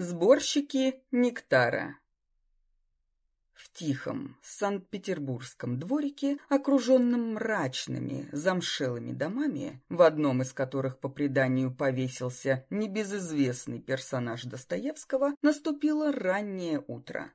Сборщики нектара. В тихом Санкт-Петербургском дворике, окруженном мрачными, замшелыми домами, в одном из которых, по преданию, повесился небезызвестный персонаж Достоевского, наступило раннее утро.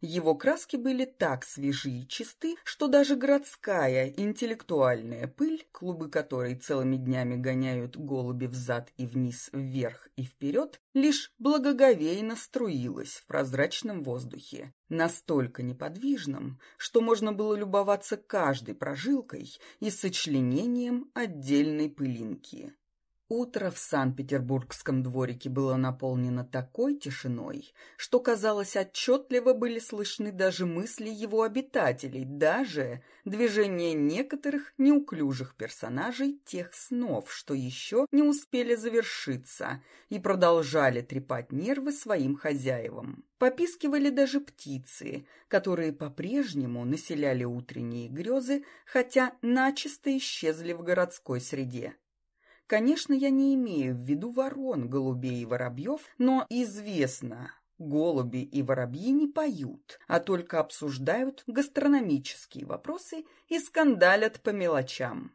Его краски были так свежи и чисты, что даже городская интеллектуальная пыль, клубы которой целыми днями гоняют голуби взад и вниз, вверх и вперед, лишь благоговейно струилась в прозрачном воздухе, настолько неподвижном, что можно было любоваться каждой прожилкой и сочленением отдельной пылинки. Утро в Санкт-Петербургском дворике было наполнено такой тишиной, что, казалось, отчетливо были слышны даже мысли его обитателей, даже движения некоторых неуклюжих персонажей тех снов, что еще не успели завершиться и продолжали трепать нервы своим хозяевам. Попискивали даже птицы, которые по-прежнему населяли утренние грезы, хотя начисто исчезли в городской среде. Конечно, я не имею в виду ворон, голубей и воробьев, но известно, голуби и воробьи не поют, а только обсуждают гастрономические вопросы и скандалят по мелочам.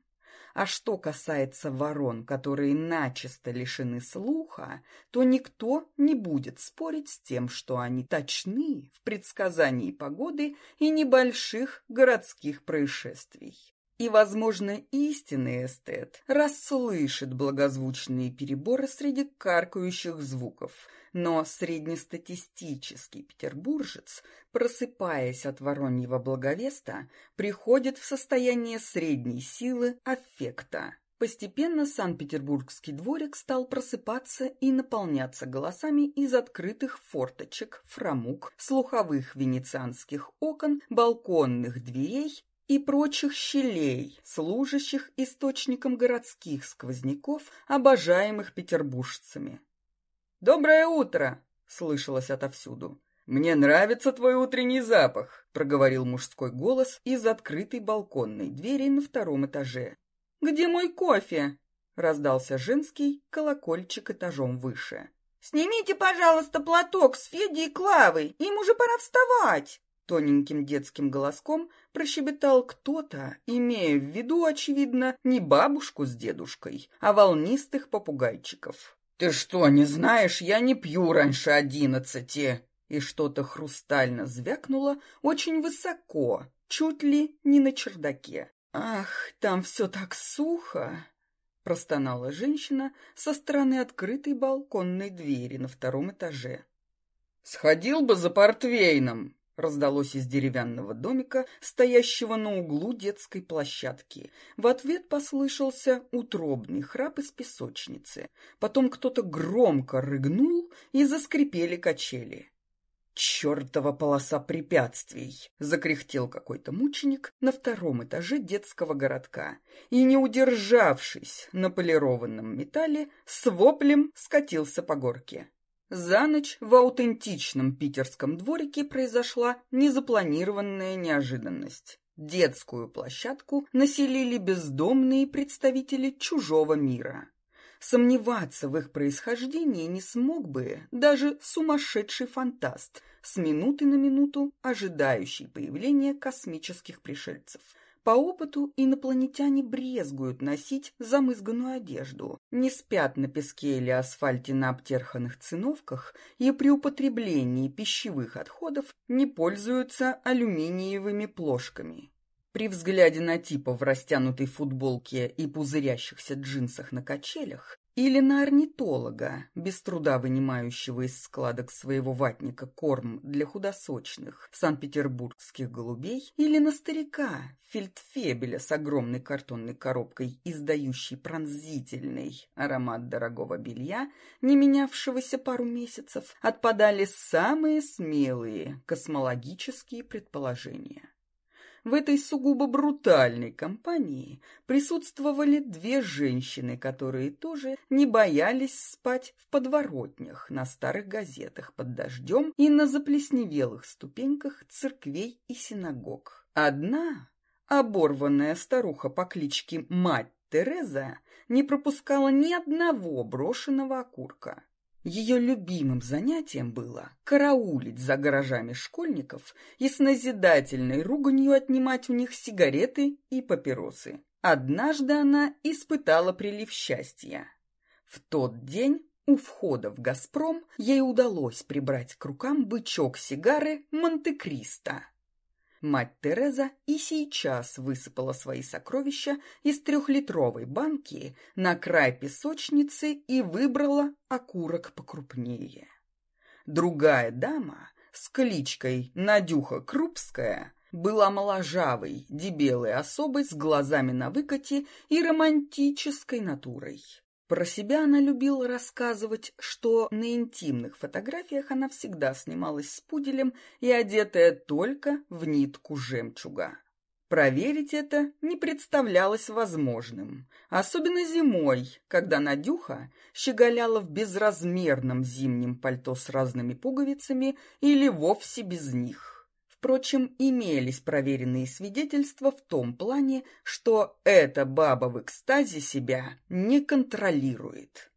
А что касается ворон, которые начисто лишены слуха, то никто не будет спорить с тем, что они точны в предсказании погоды и небольших городских происшествий. И, возможно, истинный эстет расслышит благозвучные переборы среди каркающих звуков, но среднестатистический петербуржец, просыпаясь от вороньего благовеста, приходит в состояние средней силы аффекта. Постепенно Санкт-Петербургский дворик стал просыпаться и наполняться голосами из открытых форточек, фрамуг, слуховых венецианских окон, балконных дверей и прочих щелей, служащих источником городских сквозняков, обожаемых петербуржцами. «Доброе утро!» — слышалось отовсюду. «Мне нравится твой утренний запах», — проговорил мужской голос из открытой балконной двери на втором этаже. «Где мой кофе?» — раздался женский колокольчик этажом выше. «Снимите, пожалуйста, платок с Федей и Клавой, им уже пора вставать!» Тоненьким детским голоском прощебетал кто-то, имея в виду, очевидно, не бабушку с дедушкой, а волнистых попугайчиков. «Ты что, не знаешь, я не пью раньше одиннадцати!» И что-то хрустально звякнуло очень высоко, чуть ли не на чердаке. «Ах, там все так сухо!» простонала женщина со стороны открытой балконной двери на втором этаже. «Сходил бы за портвейном!» Раздалось из деревянного домика, стоящего на углу детской площадки. В ответ послышался утробный храп из песочницы. Потом кто-то громко рыгнул, и заскрипели качели. «Чертова полоса препятствий!» — закряхтел какой-то мученик на втором этаже детского городка и, не удержавшись на полированном металле, с воплем скатился по горке. За ночь в аутентичном питерском дворике произошла незапланированная неожиданность. Детскую площадку населили бездомные представители чужого мира. Сомневаться в их происхождении не смог бы даже сумасшедший фантаст, с минуты на минуту ожидающий появления космических пришельцев – по опыту инопланетяне брезгуют носить замызганную одежду, не спят на песке или асфальте на обтерханных циновках и при употреблении пищевых отходов не пользуются алюминиевыми плошками. При взгляде на типа в растянутой футболке и пузырящихся джинсах на качелях или на орнитолога, без труда вынимающего из складок своего ватника корм для худосочных санкт-петербургских голубей, или на старика, фельдфебеля с огромной картонной коробкой, издающей пронзительный аромат дорогого белья, не менявшегося пару месяцев, отпадали самые смелые космологические предположения. В этой сугубо брутальной компании присутствовали две женщины, которые тоже не боялись спать в подворотнях, на старых газетах под дождем и на заплесневелых ступеньках церквей и синагог. Одна, оборванная старуха по кличке Мать Тереза, не пропускала ни одного брошенного окурка. Ее любимым занятием было караулить за гаражами школьников и с назидательной руганью отнимать у них сигареты и папиросы. Однажды она испытала прилив счастья. В тот день у входа в «Газпром» ей удалось прибрать к рукам бычок сигары «Монте-Кристо». Мать Тереза и сейчас высыпала свои сокровища из трехлитровой банки на край песочницы и выбрала окурок покрупнее. Другая дама с кличкой Надюха Крупская была моложавой, дебелой особой с глазами на выкате и романтической натурой. Про себя она любила рассказывать, что на интимных фотографиях она всегда снималась с пуделем и одетая только в нитку жемчуга. Проверить это не представлялось возможным, особенно зимой, когда Надюха щеголяла в безразмерном зимнем пальто с разными пуговицами или вовсе без них. Впрочем, имелись проверенные свидетельства в том плане, что эта баба в экстазе себя не контролирует.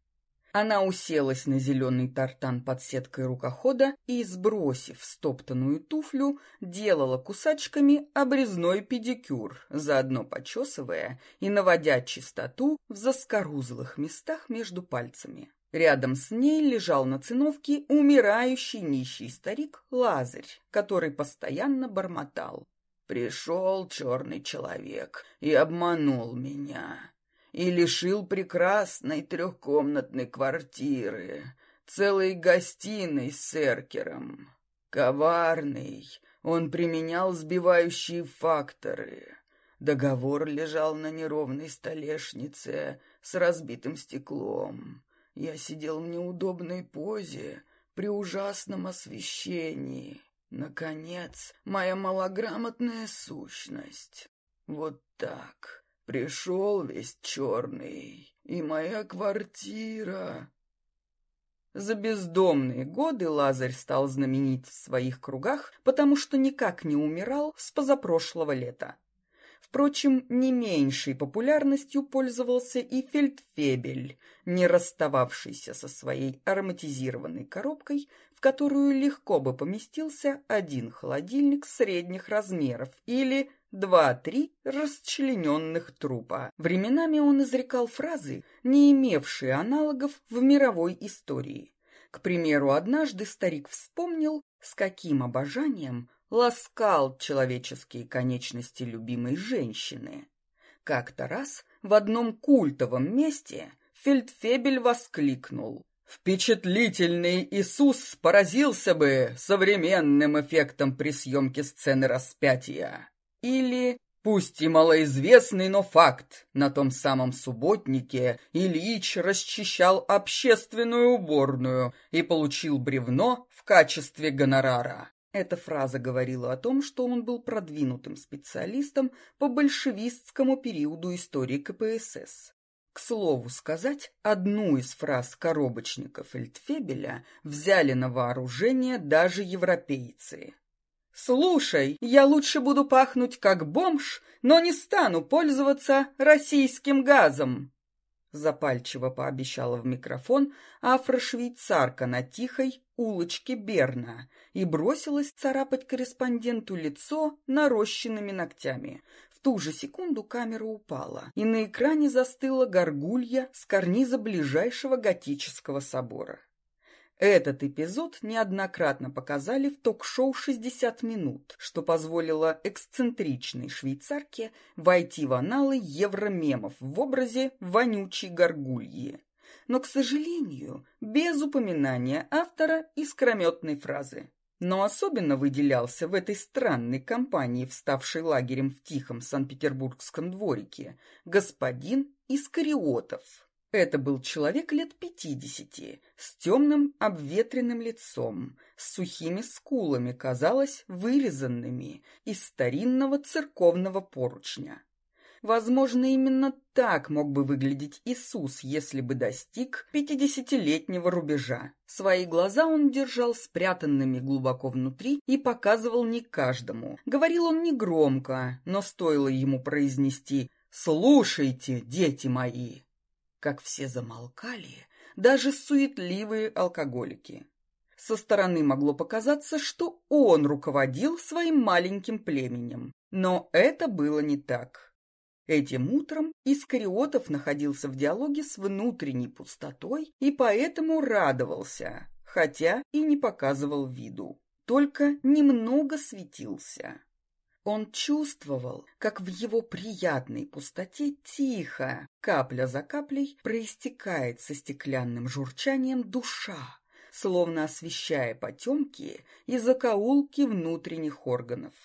Она уселась на зеленый тартан под сеткой рукохода и, сбросив стоптанную туфлю, делала кусачками обрезной педикюр, заодно почесывая и наводя чистоту в заскорузлых местах между пальцами. Рядом с ней лежал на циновке умирающий нищий старик Лазарь, который постоянно бормотал. «Пришел черный человек и обманул меня, и лишил прекрасной трехкомнатной квартиры, целой гостиной с эркером. Коварный, он применял сбивающие факторы». Договор лежал на неровной столешнице с разбитым стеклом. Я сидел в неудобной позе при ужасном освещении. Наконец, моя малограмотная сущность. Вот так. Пришел весь черный, и моя квартира... За бездомные годы Лазарь стал знаменит в своих кругах, потому что никак не умирал с позапрошлого лета. Впрочем, не меньшей популярностью пользовался и фельдфебель, не расстававшийся со своей ароматизированной коробкой, в которую легко бы поместился один холодильник средних размеров или два-три расчлененных трупа. Временами он изрекал фразы, не имевшие аналогов в мировой истории. К примеру, однажды старик вспомнил, с каким обожанием ласкал человеческие конечности любимой женщины. Как-то раз в одном культовом месте Фельдфебель воскликнул. Впечатлительный Иисус поразился бы современным эффектом при съемке сцены распятия. Или, пусть и малоизвестный, но факт, на том самом субботнике Ильич расчищал общественную уборную и получил бревно в качестве гонорара. Эта фраза говорила о том, что он был продвинутым специалистом по большевистскому периоду истории КПСС. К слову сказать, одну из фраз коробочника Фельдфебеля взяли на вооружение даже европейцы. «Слушай, я лучше буду пахнуть как бомж, но не стану пользоваться российским газом!» Запальчиво пообещала в микрофон афрошвейцарка на тихой улочке Берна и бросилась царапать корреспонденту лицо нарощенными ногтями. В ту же секунду камера упала, и на экране застыла горгулья с карниза ближайшего готического собора. Этот эпизод неоднократно показали в ток-шоу «60 минут», что позволило эксцентричной швейцарке войти в аналы евромемов в образе вонючей горгульи. Но, к сожалению, без упоминания автора искрометной фразы. Но особенно выделялся в этой странной компании, вставшей лагерем в тихом Санкт-Петербургском дворике, господин Искариотов. Это был человек лет пятидесяти, с темным обветренным лицом, с сухими скулами, казалось, вырезанными из старинного церковного поручня. Возможно, именно так мог бы выглядеть Иисус, если бы достиг пятидесятилетнего рубежа. Свои глаза он держал спрятанными глубоко внутри и показывал не каждому. Говорил он негромко, но стоило ему произнести «Слушайте, дети мои!» Как все замолкали, даже суетливые алкоголики. Со стороны могло показаться, что он руководил своим маленьким племенем, но это было не так. Этим утром Искариотов находился в диалоге с внутренней пустотой и поэтому радовался, хотя и не показывал виду, только немного светился. Он чувствовал, как в его приятной пустоте тихо, капля за каплей, проистекает со стеклянным журчанием душа, словно освещая потемки и закоулки внутренних органов.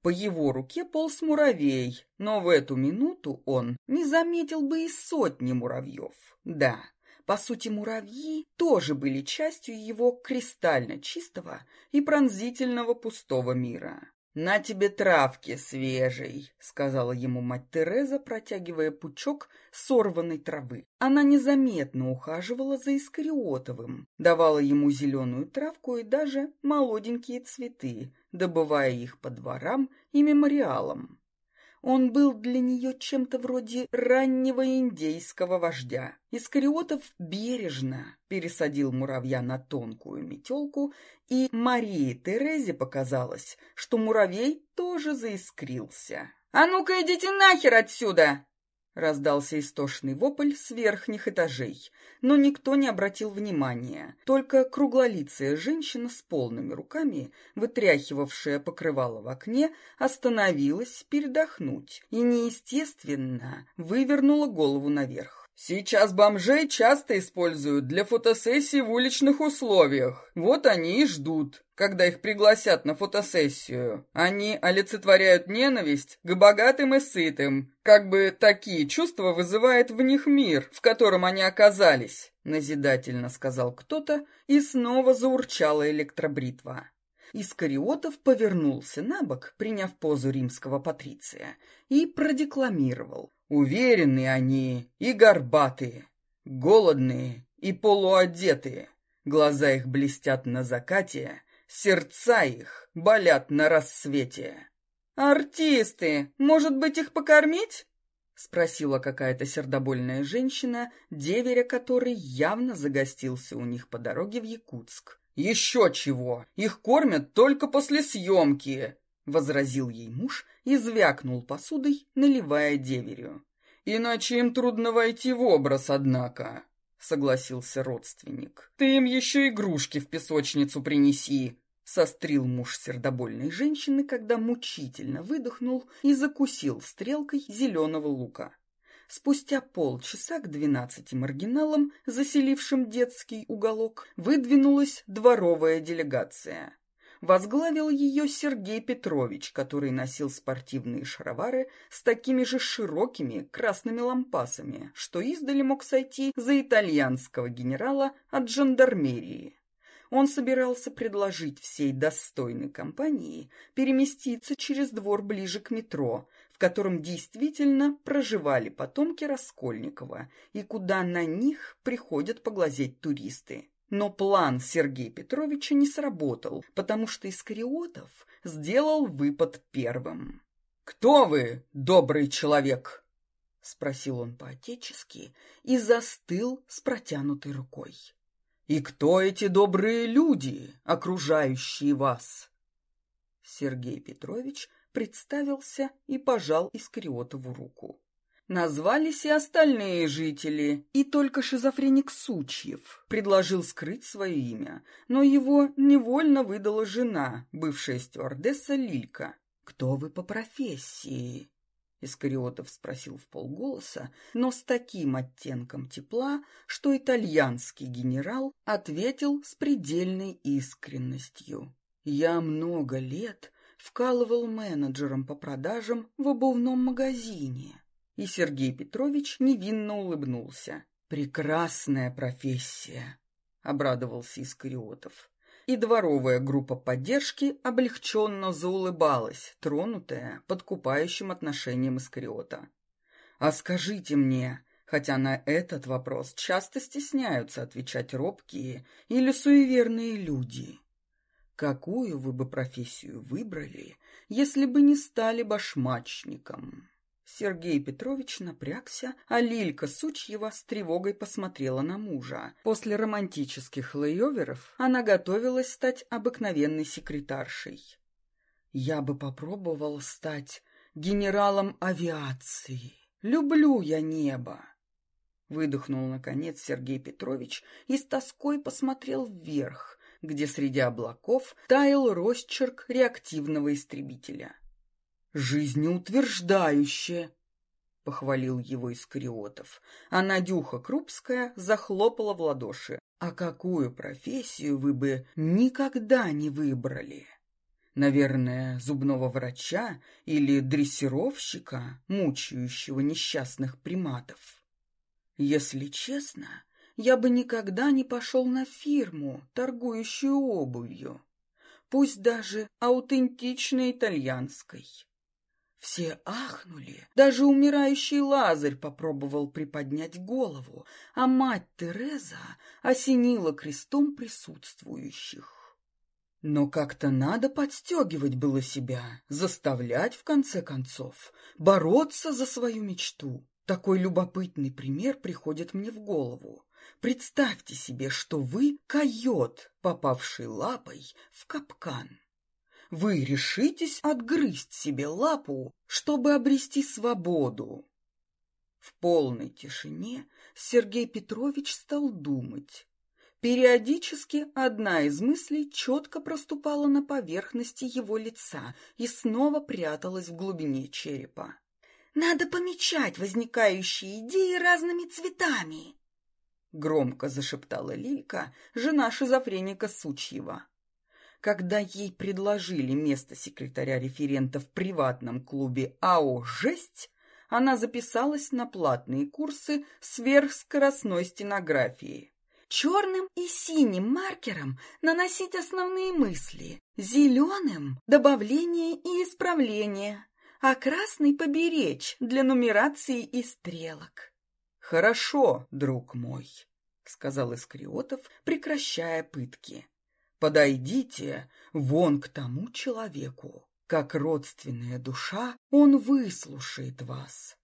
По его руке полз муравей, но в эту минуту он не заметил бы и сотни муравьев. Да, по сути, муравьи тоже были частью его кристально чистого и пронзительного пустого мира. «На тебе травки свежей», — сказала ему мать Тереза, протягивая пучок сорванной травы. Она незаметно ухаживала за Искариотовым, давала ему зеленую травку и даже молоденькие цветы, добывая их по дворам и мемориалам. Он был для нее чем-то вроде раннего индейского вождя. Искариотов бережно пересадил муравья на тонкую метелку, и Марии Терезе показалось, что муравей тоже заискрился. «А ну-ка идите нахер отсюда!» Раздался истошный вопль с верхних этажей, но никто не обратил внимания. Только круглолицая женщина с полными руками, вытряхивавшая покрывало в окне, остановилась передохнуть и неестественно вывернула голову наверх. Сейчас бомжей часто используют для фотосессий в уличных условиях. Вот они и ждут, когда их пригласят на фотосессию. Они олицетворяют ненависть к богатым и сытым. Как бы такие чувства вызывает в них мир, в котором они оказались, назидательно сказал кто-то, и снова заурчала электробритва. Искариотов повернулся на бок, приняв позу римского патриция, и продекламировал. Уверенные они и горбатые, голодные и полуодетые. Глаза их блестят на закате, сердца их болят на рассвете. «Артисты! Может быть, их покормить?» — спросила какая-то сердобольная женщина, деверя которой явно загостился у них по дороге в Якутск. «Еще чего! Их кормят только после съемки!» — возразил ей муж и звякнул посудой, наливая деверю. «Иначе им трудно войти в образ, однако», — согласился родственник. «Ты им еще игрушки в песочницу принеси», — сострил муж сердобольной женщины, когда мучительно выдохнул и закусил стрелкой зеленого лука. Спустя полчаса к двенадцати маргиналам, заселившим детский уголок, выдвинулась дворовая делегация. Возглавил ее Сергей Петрович, который носил спортивные шаровары с такими же широкими красными лампасами, что издали мог сойти за итальянского генерала от жандармерии. Он собирался предложить всей достойной компании переместиться через двор ближе к метро, в котором действительно проживали потомки Раскольникова и куда на них приходят поглазеть туристы. Но план Сергея Петровича не сработал, потому что Искариотов сделал выпад первым. «Кто вы, добрый человек?» — спросил он по-отечески и застыл с протянутой рукой. «И кто эти добрые люди, окружающие вас?» Сергей Петрович представился и пожал Искариотову руку. Назвались и остальные жители, и только шизофреник Сучьев предложил скрыть свое имя, но его невольно выдала жена, бывшая стюардесса Лилька. «Кто вы по профессии?» Искариотов спросил в полголоса, но с таким оттенком тепла, что итальянский генерал ответил с предельной искренностью. «Я много лет вкалывал менеджером по продажам в обувном магазине». И Сергей Петрович невинно улыбнулся. «Прекрасная профессия!» — обрадовался Искариотов. И дворовая группа поддержки облегченно заулыбалась, тронутая подкупающим отношением Искариота. «А скажите мне, хотя на этот вопрос часто стесняются отвечать робкие или суеверные люди, какую вы бы профессию выбрали, если бы не стали башмачником?» Сергей Петрович напрягся, а Лилька Сучьева с тревогой посмотрела на мужа. После романтических лейоверов она готовилась стать обыкновенной секретаршей. «Я бы попробовал стать генералом авиации. Люблю я небо!» Выдохнул, наконец, Сергей Петрович и с тоской посмотрел вверх, где среди облаков таял росчерк реактивного истребителя. «Жизнеутверждающе!» — похвалил его Искариотов, а Надюха Крупская захлопала в ладоши. «А какую профессию вы бы никогда не выбрали?» Наверное, зубного врача или дрессировщика, мучающего несчастных приматов. Если честно, я бы никогда не пошел на фирму, торгующую обувью, пусть даже аутентичной итальянской. Все ахнули, даже умирающий Лазарь попробовал приподнять голову, а мать Тереза осенила крестом присутствующих. Но как-то надо подстегивать было себя, заставлять, в конце концов, бороться за свою мечту. Такой любопытный пример приходит мне в голову. Представьте себе, что вы койот, попавший лапой в капкан. Вы решитесь отгрызть себе лапу, чтобы обрести свободу. В полной тишине Сергей Петрович стал думать. Периодически одна из мыслей четко проступала на поверхности его лица и снова пряталась в глубине черепа. «Надо помечать возникающие идеи разными цветами!» Громко зашептала Лилька, жена шизофреника Сучьева. Когда ей предложили место секретаря-референта в приватном клубе АО «Жесть», она записалась на платные курсы сверхскоростной стенографии черным и синим маркером наносить основные мысли, зеленым — добавление и исправление, а красный — поберечь для нумерации и стрелок. «Хорошо, друг мой», — сказал Искриотов, прекращая пытки. «Подойдите вон к тому человеку. Как родственная душа, он выслушает вас».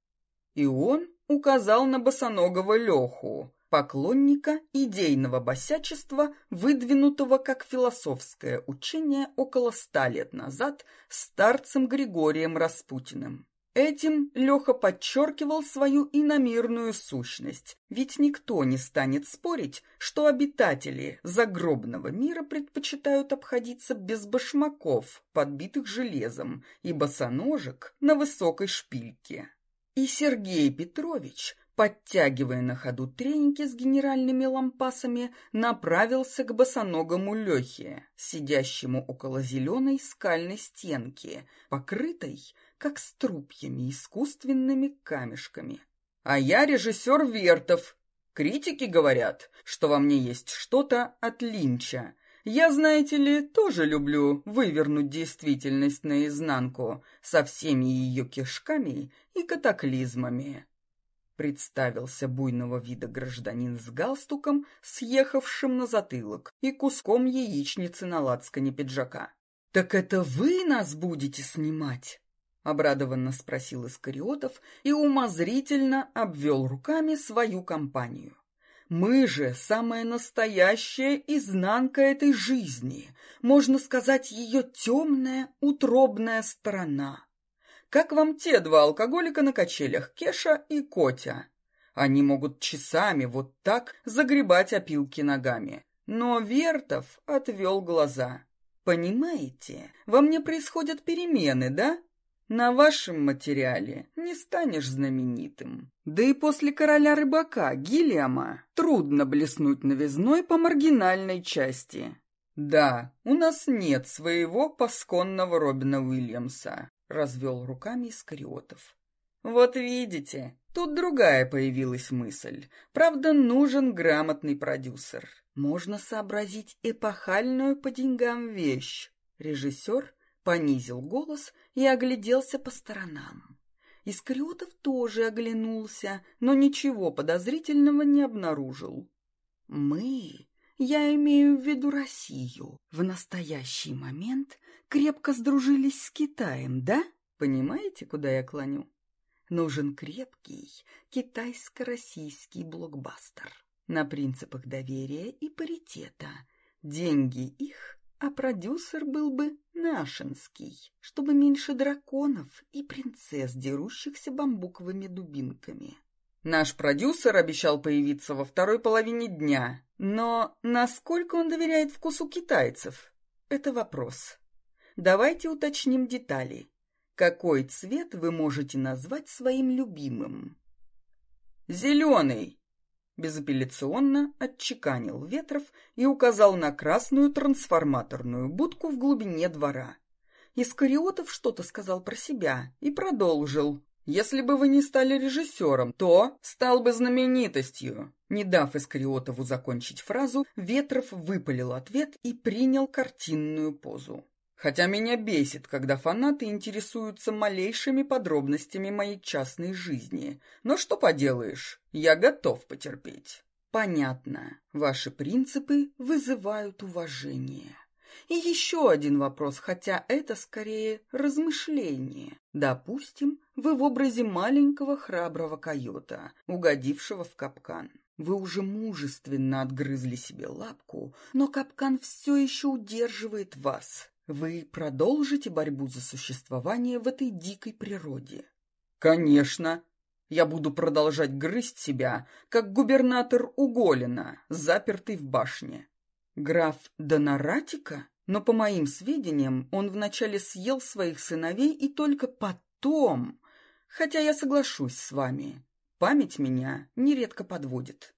И он указал на босоногого Леху, поклонника идейного босячества, выдвинутого как философское учение около ста лет назад старцем Григорием Распутиным. Этим Леха подчеркивал свою иномирную сущность, ведь никто не станет спорить, что обитатели загробного мира предпочитают обходиться без башмаков, подбитых железом, и босоножек на высокой шпильке. И Сергей Петрович подтягивая на ходу треники с генеральными лампасами, направился к босоногому Лехе, сидящему около зеленой скальной стенки, покрытой, как струпьями, искусственными камешками. «А я режиссер Вертов. Критики говорят, что во мне есть что-то от Линча. Я, знаете ли, тоже люблю вывернуть действительность наизнанку со всеми ее кишками и катаклизмами» представился буйного вида гражданин с галстуком, съехавшим на затылок, и куском яичницы на лацкане пиджака. «Так это вы нас будете снимать?» — обрадованно спросил Искариотов и умозрительно обвел руками свою компанию. «Мы же самая настоящая изнанка этой жизни, можно сказать, ее темная, утробная сторона». Как вам те два алкоголика на качелях, Кеша и Котя? Они могут часами вот так загребать опилки ногами. Но Вертов отвел глаза. Понимаете, во мне происходят перемены, да? На вашем материале не станешь знаменитым. Да и после короля рыбака Гиллиама трудно блеснуть новизной по маргинальной части. Да, у нас нет своего пасконного Робина Уильямса развел руками Искариотов. Вот видите, тут другая появилась мысль. Правда, нужен грамотный продюсер. Можно сообразить эпохальную по деньгам вещь. Режиссер понизил голос и огляделся по сторонам. Искариотов тоже оглянулся, но ничего подозрительного не обнаружил. «Мы, я имею в виду Россию, в настоящий момент крепко сдружились с Китаем, да? Понимаете, куда я клоню? Нужен крепкий китайско-российский блокбастер на принципах доверия и паритета. Деньги их, а продюсер был бы нашинский, чтобы меньше драконов и принцесс, дерущихся бамбуковыми дубинками. Наш продюсер обещал появиться во второй половине дня, но насколько он доверяет вкусу китайцев? Это вопрос. Давайте уточним детали. Какой цвет вы можете назвать своим любимым? «Зеленый!» — безапелляционно отчеканил Ветров и указал на красную трансформаторную будку в глубине двора. Искариотов что-то сказал про себя и продолжил. «Если бы вы не стали режиссером, то стал бы знаменитостью». Не дав Искариотову закончить фразу, Ветров выпалил ответ и принял картинную позу. Хотя меня бесит, когда фанаты интересуются малейшими подробностями моей частной жизни. Но что поделаешь, я готов потерпеть. Понятно, ваши принципы вызывают уважение. И еще один вопрос, хотя это скорее размышление. Допустим, вы в образе маленького храброго койота, угодившего в капкан. Вы уже мужественно отгрызли себе лапку, но капкан все еще удерживает вас. Вы продолжите борьбу за существование в этой дикой природе? Конечно. Я буду продолжать грызть себя, как губернатор Уголина, запертый в башне. Граф Донаратика? Но, по моим сведениям, он вначале съел своих сыновей и только потом... Хотя я соглашусь с вами, память меня нередко подводит.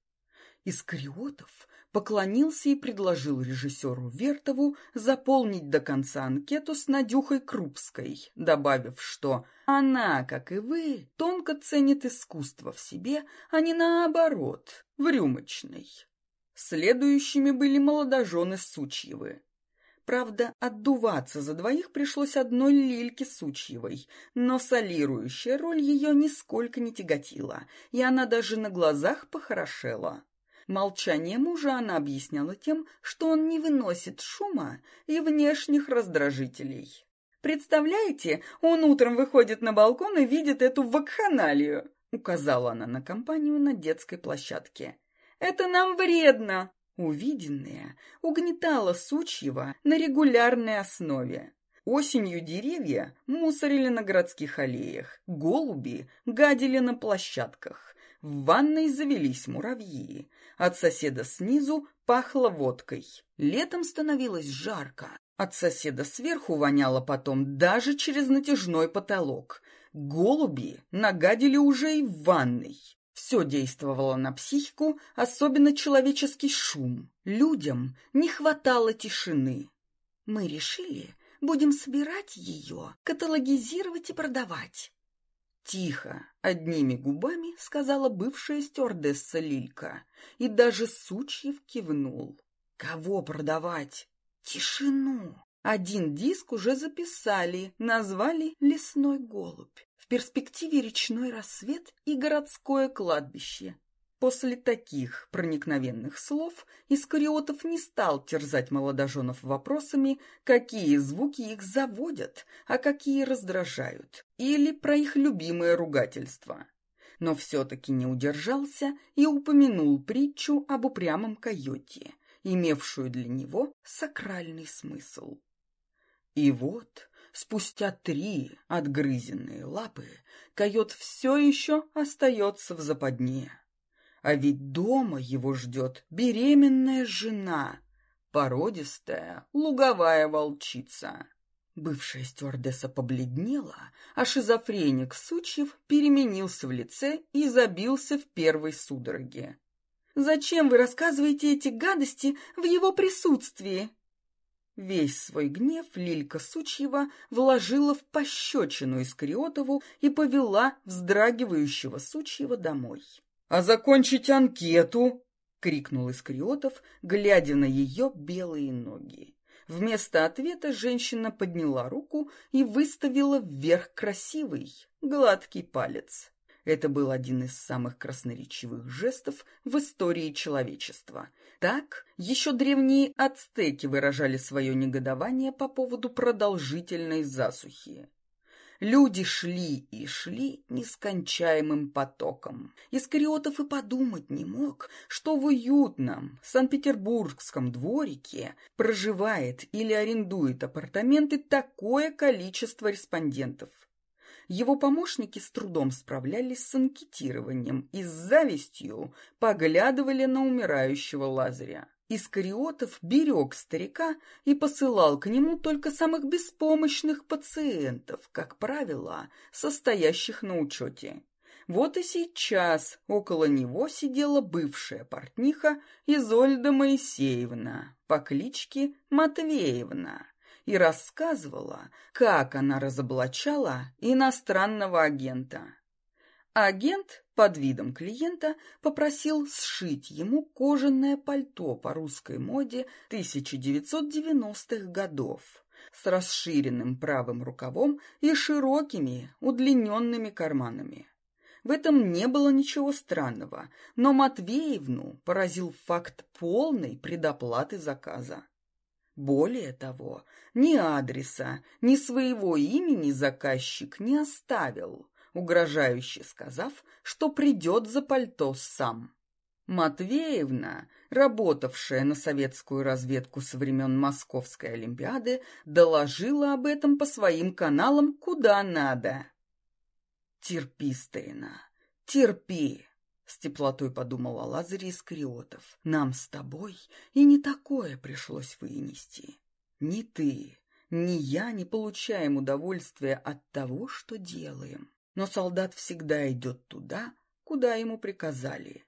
Искариотов поклонился и предложил режиссеру Вертову заполнить до конца анкету с Надюхой Крупской, добавив, что она, как и вы, тонко ценит искусство в себе, а не наоборот, в рюмочной. Следующими были молодожены Сучьевы. Правда, отдуваться за двоих пришлось одной Лильке Сучьевой, но солирующая роль ее нисколько не тяготила, и она даже на глазах похорошела. Молчание мужа она объясняла тем, что он не выносит шума и внешних раздражителей. «Представляете, он утром выходит на балкон и видит эту вакханалию», указала она на компанию на детской площадке. «Это нам вредно!» Увиденное угнетало Сучьева на регулярной основе. Осенью деревья мусорили на городских аллеях, голуби гадили на площадках, в ванной завелись муравьи, от соседа снизу пахло водкой. Летом становилось жарко. От соседа сверху воняло потом даже через натяжной потолок. Голуби нагадили уже и в ванной. Все действовало на психику, особенно человеческий шум. Людям не хватало тишины. Мы решили, будем собирать ее, каталогизировать и продавать. Тихо, одними губами сказала бывшая стюардесса Лилька, и даже Сучьев кивнул. Кого продавать? Тишину. Один диск уже записали, назвали «Лесной голубь». В перспективе речной рассвет и городское кладбище. После таких проникновенных слов Искариотов не стал терзать молодоженов вопросами, какие звуки их заводят, а какие раздражают, или про их любимое ругательство. Но все-таки не удержался и упомянул притчу об упрямом койоте, имевшую для него сакральный смысл. И вот, спустя три отгрызенные лапы, койот все еще остается в западне. А ведь дома его ждет беременная жена, породистая луговая волчица. Бывшая стюардесса побледнела, а шизофреник Сучьев переменился в лице и забился в первой судороге. «Зачем вы рассказываете эти гадости в его присутствии?» Весь свой гнев Лилька Сучьева вложила в пощечину Искариотову и повела вздрагивающего Сучьева домой. «А закончить анкету?» — крикнул Искриотов, глядя на ее белые ноги. Вместо ответа женщина подняла руку и выставила вверх красивый, гладкий палец. Это был один из самых красноречивых жестов в истории человечества. Так еще древние ацтеки выражали свое негодование по поводу продолжительной засухи. Люди шли и шли нескончаемым потоком. Искариотов и подумать не мог, что в уютном Санкт-Петербургском дворике проживает или арендует апартаменты такое количество респондентов. Его помощники с трудом справлялись с анкетированием и с завистью поглядывали на умирающего Лазаря. Искариотов берег старика и посылал к нему только самых беспомощных пациентов, как правило, состоящих на учете. Вот и сейчас около него сидела бывшая портниха Изольда Моисеевна по кличке Матвеевна и рассказывала, как она разоблачала иностранного агента. Агент под видом клиента попросил сшить ему кожаное пальто по русской моде 1990-х годов с расширенным правым рукавом и широкими удлиненными карманами. В этом не было ничего странного, но Матвеевну поразил факт полной предоплаты заказа. Более того, ни адреса, ни своего имени заказчик не оставил угрожающе сказав, что придет за пальто сам. Матвеевна, работавшая на советскую разведку со времен Московской Олимпиады, доложила об этом по своим каналам куда надо. «Терпи, старина, терпи!» — с теплотой подумал о Лазаре Искариотов. «Нам с тобой и не такое пришлось вынести. Ни ты, ни я не получаем удовольствия от того, что делаем но солдат всегда идет туда, куда ему приказали.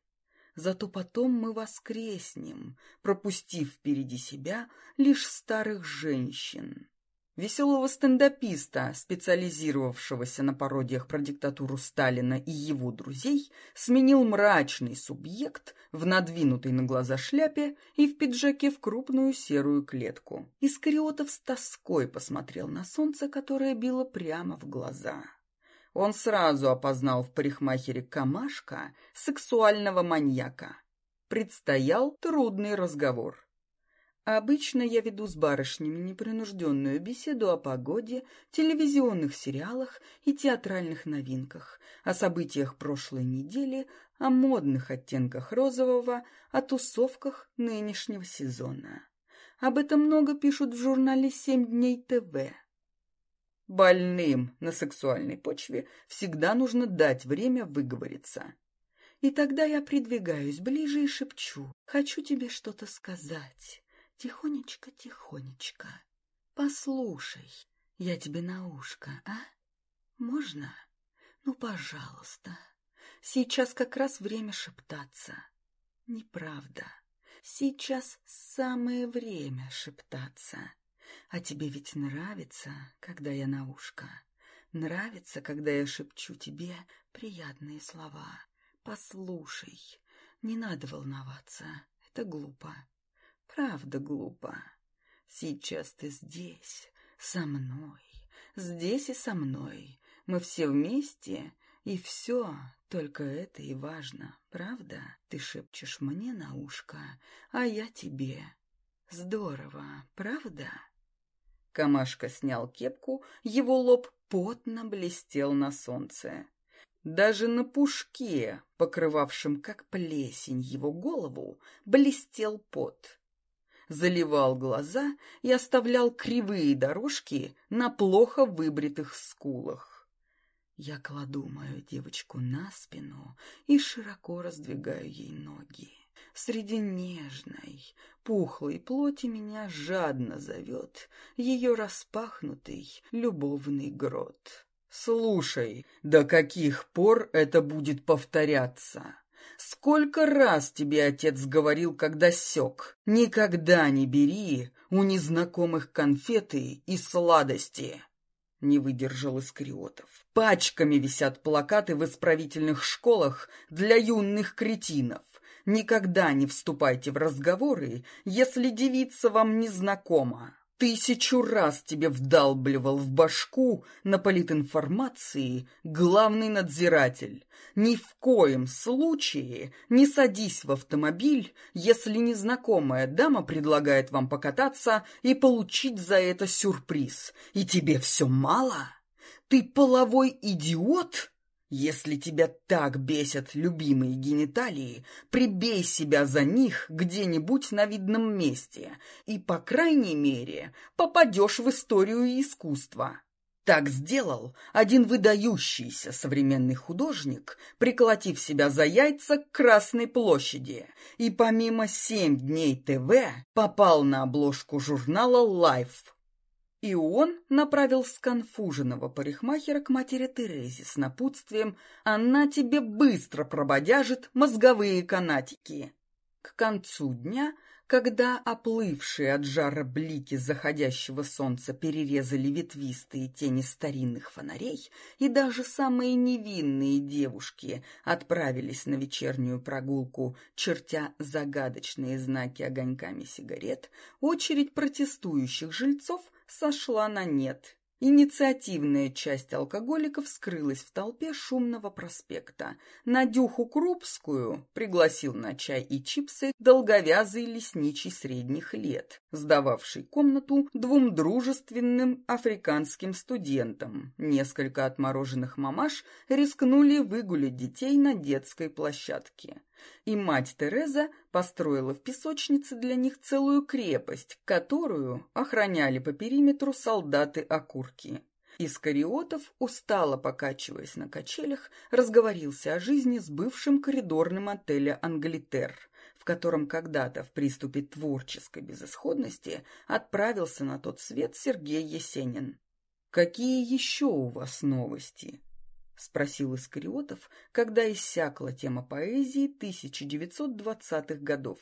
Зато потом мы воскреснем, пропустив впереди себя лишь старых женщин. Веселого стендаписта, специализировавшегося на пародиях про диктатуру Сталина и его друзей, сменил мрачный субъект в надвинутой на глаза шляпе и в пиджаке в крупную серую клетку. Искариотов с тоской посмотрел на солнце, которое било прямо в глаза. Он сразу опознал в парикмахере Камашка сексуального маньяка. Предстоял трудный разговор. Обычно я веду с барышнями непринужденную беседу о погоде, телевизионных сериалах и театральных новинках, о событиях прошлой недели, о модных оттенках розового, о тусовках нынешнего сезона. Об этом много пишут в журнале «Семь дней ТВ». Больным на сексуальной почве всегда нужно дать время выговориться. И тогда я придвигаюсь ближе и шепчу. Хочу тебе что-то сказать. Тихонечко, тихонечко. Послушай, я тебе на ушко, а? Можно? Ну, пожалуйста. Сейчас как раз время шептаться. Неправда. Сейчас самое время шептаться. А тебе ведь нравится, когда я на ушко? Нравится, когда я шепчу тебе приятные слова? Послушай, не надо волноваться, это глупо. Правда глупо. Сейчас ты здесь, со мной, здесь и со мной. Мы все вместе, и все, только это и важно, правда? Ты шепчешь мне на ушко, а я тебе. Здорово, правда? Камашка снял кепку, его лоб потно блестел на солнце. Даже на пушке, покрывавшем как плесень его голову, блестел пот. Заливал глаза и оставлял кривые дорожки на плохо выбритых скулах. Я кладу мою девочку на спину и широко раздвигаю ей ноги. Среди нежной, пухлой плоти меня жадно зовет ее распахнутый любовный грот. Слушай, до каких пор это будет повторяться? Сколько раз тебе отец говорил, когда сёк? Никогда не бери у незнакомых конфеты и сладости. Не выдержал Искриотов. Пачками висят плакаты в исправительных школах для юных кретинов. Никогда не вступайте в разговоры, если девица вам не знакома. Тысячу раз тебе вдалбливал в башку на политинформации главный надзиратель. Ни в коем случае не садись в автомобиль, если незнакомая дама предлагает вам покататься и получить за это сюрприз. И тебе все мало? Ты половой идиот? Если тебя так бесят любимые гениталии, прибей себя за них где-нибудь на видном месте, и, по крайней мере, попадешь в историю искусства. Так сделал один выдающийся современный художник, приколотив себя за яйца к Красной площади, и помимо «Семь дней ТВ» попал на обложку журнала «Life». И он направил сконфуженного парикмахера к матери Терезе с напутствием «Она тебе быстро прободяжит мозговые канатики». К концу дня, когда оплывшие от жара блики заходящего солнца перерезали ветвистые тени старинных фонарей, и даже самые невинные девушки отправились на вечернюю прогулку, чертя загадочные знаки огоньками сигарет, очередь протестующих жильцов сошла на нет. Инициативная часть алкоголиков скрылась в толпе шумного проспекта. Надюху Крупскую пригласил на чай и чипсы долговязый лесничий средних лет, сдававший комнату двум дружественным африканским студентам. Несколько отмороженных мамаш рискнули выгулять детей на детской площадке и мать Тереза построила в песочнице для них целую крепость, которую охраняли по периметру солдаты-окурки. Искариотов, устало покачиваясь на качелях, разговорился о жизни с бывшим коридорным отеля «Англитер», в котором когда-то в приступе творческой безысходности отправился на тот свет Сергей Есенин. «Какие еще у вас новости?» — спросил Искариотов, когда иссякла тема поэзии 1920-х годов.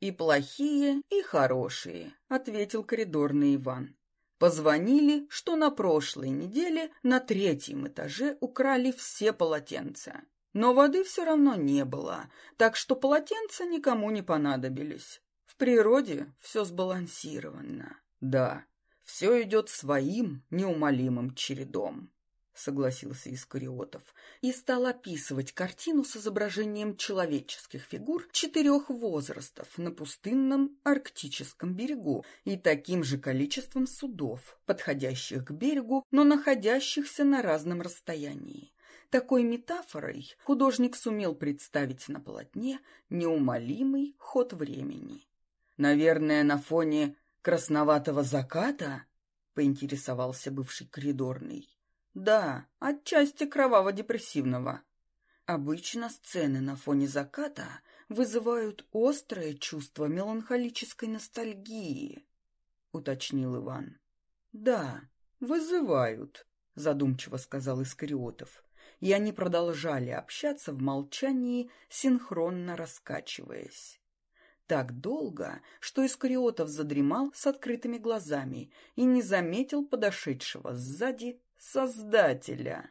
«И плохие, и хорошие», — ответил коридорный Иван. Позвонили, что на прошлой неделе на третьем этаже украли все полотенца. Но воды все равно не было, так что полотенца никому не понадобились. В природе все сбалансировано. Да, все идет своим неумолимым чередом. — согласился Искариотов, и стал описывать картину с изображением человеческих фигур четырех возрастов на пустынном арктическом берегу и таким же количеством судов, подходящих к берегу, но находящихся на разном расстоянии. Такой метафорой художник сумел представить на полотне неумолимый ход времени. «Наверное, на фоне красноватого заката?» — поинтересовался бывший коридорный. Да, отчасти кроваво-депрессивного. Обычно сцены на фоне заката вызывают острое чувство меланхолической ностальгии, уточнил Иван. Да, вызывают, задумчиво сказал Искариотов. И они продолжали общаться в молчании, синхронно раскачиваясь. Так долго, что Искариотов задремал с открытыми глазами и не заметил подошедшего сзади Создателя.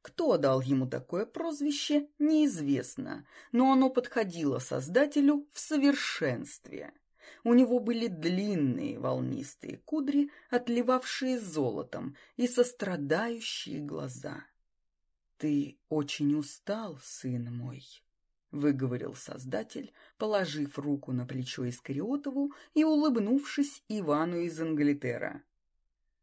Кто дал ему такое прозвище, неизвестно, но оно подходило Создателю в совершенстве. У него были длинные волнистые кудри, отливавшие золотом, и сострадающие глаза. «Ты очень устал, сын мой», — выговорил Создатель, положив руку на плечо Искариотову и улыбнувшись Ивану из Англитера.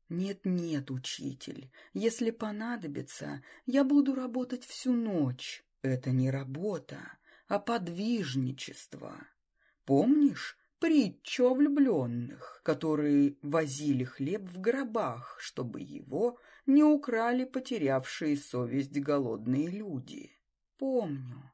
«Нет-нет, учитель, если понадобится, я буду работать всю ночь. Это не работа, а подвижничество. Помнишь притчу о влюбленных, которые возили хлеб в гробах, чтобы его не украли потерявшие совесть голодные люди? Помню.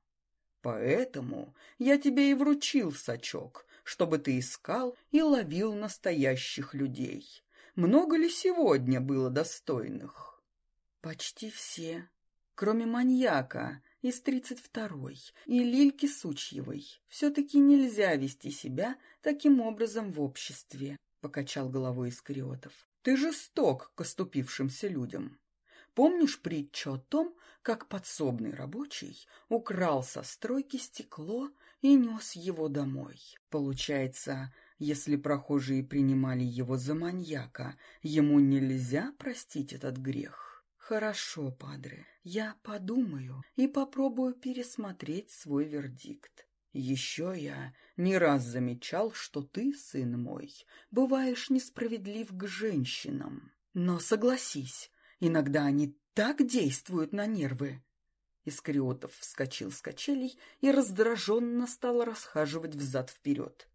Поэтому я тебе и вручил сачок, чтобы ты искал и ловил настоящих людей» Много ли сегодня было достойных? Почти все, кроме маньяка из тридцать второй и Лильки Сучьевой. Все-таки нельзя вести себя таким образом в обществе, покачал головой Искариотов. Ты жесток к оступившимся людям. Помнишь притчу о том, как подсобный рабочий украл со стройки стекло и нес его домой? Получается, если прохожие принимали его за маньяка, ему нельзя простить этот грех. Хорошо, падре, я подумаю и попробую пересмотреть свой вердикт. Еще я не раз замечал, что ты, сын мой, бываешь несправедлив к женщинам. Но согласись, Иногда они так действуют на нервы. Искриотов вскочил с качелей и раздраженно стал расхаживать взад-вперед.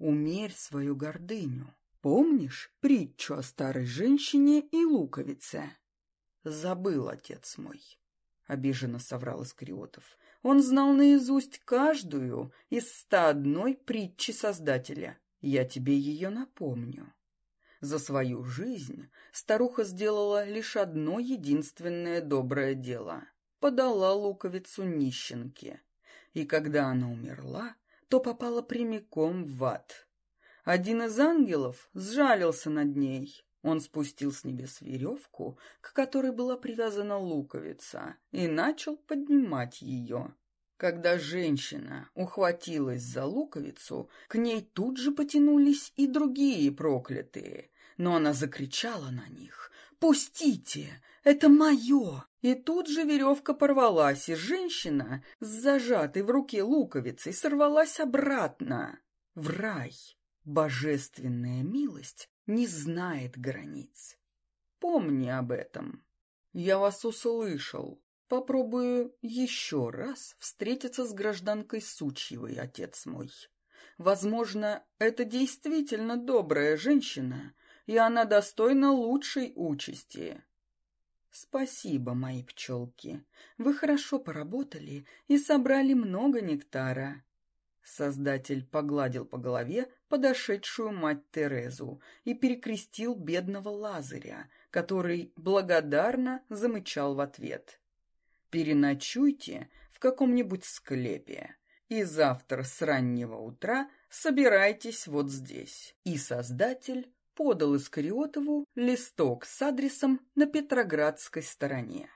«Умерь свою гордыню. Помнишь притчу о старой женщине и луковице?» «Забыл, отец мой», — обиженно соврал Искриотов. Он знал наизусть каждую из ста одной притчи Создателя. Я тебе ее напомню. За свою жизнь старуха сделала лишь одно единственное доброе дело. Подала луковицу нищенке. И когда она умерла, то попала прямиком в ад. Один из ангелов сжалился над ней. Он спустил с небес веревку, к которой была привязана луковица, и начал поднимать ее. Когда женщина ухватилась за луковицу, к ней тут же потянулись и другие проклятые, но она закричала на них «Пустите! Это мое!» И тут же веревка порвалась, и женщина с зажатой в руке луковицей сорвалась обратно в рай. Божественная милость не знает границ. Помни об этом. Я вас услышал. Попробую еще раз встретиться с гражданкой Сучьевой, отец мой. Возможно, это действительно добрая женщина, и она достойна лучшей участи. Спасибо, мои пчелки. Вы хорошо поработали и собрали много нектара. Создатель погладил по голове подошедшую мать Терезу и перекрестил бедного Лазаря, который благодарно замычал в ответ переночуйте в каком-нибудь склепе, и завтра с раннего утра собирайтесь вот здесь. И Создатель подал Искариотову листок с адресом на Петроградской стороне.